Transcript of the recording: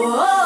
오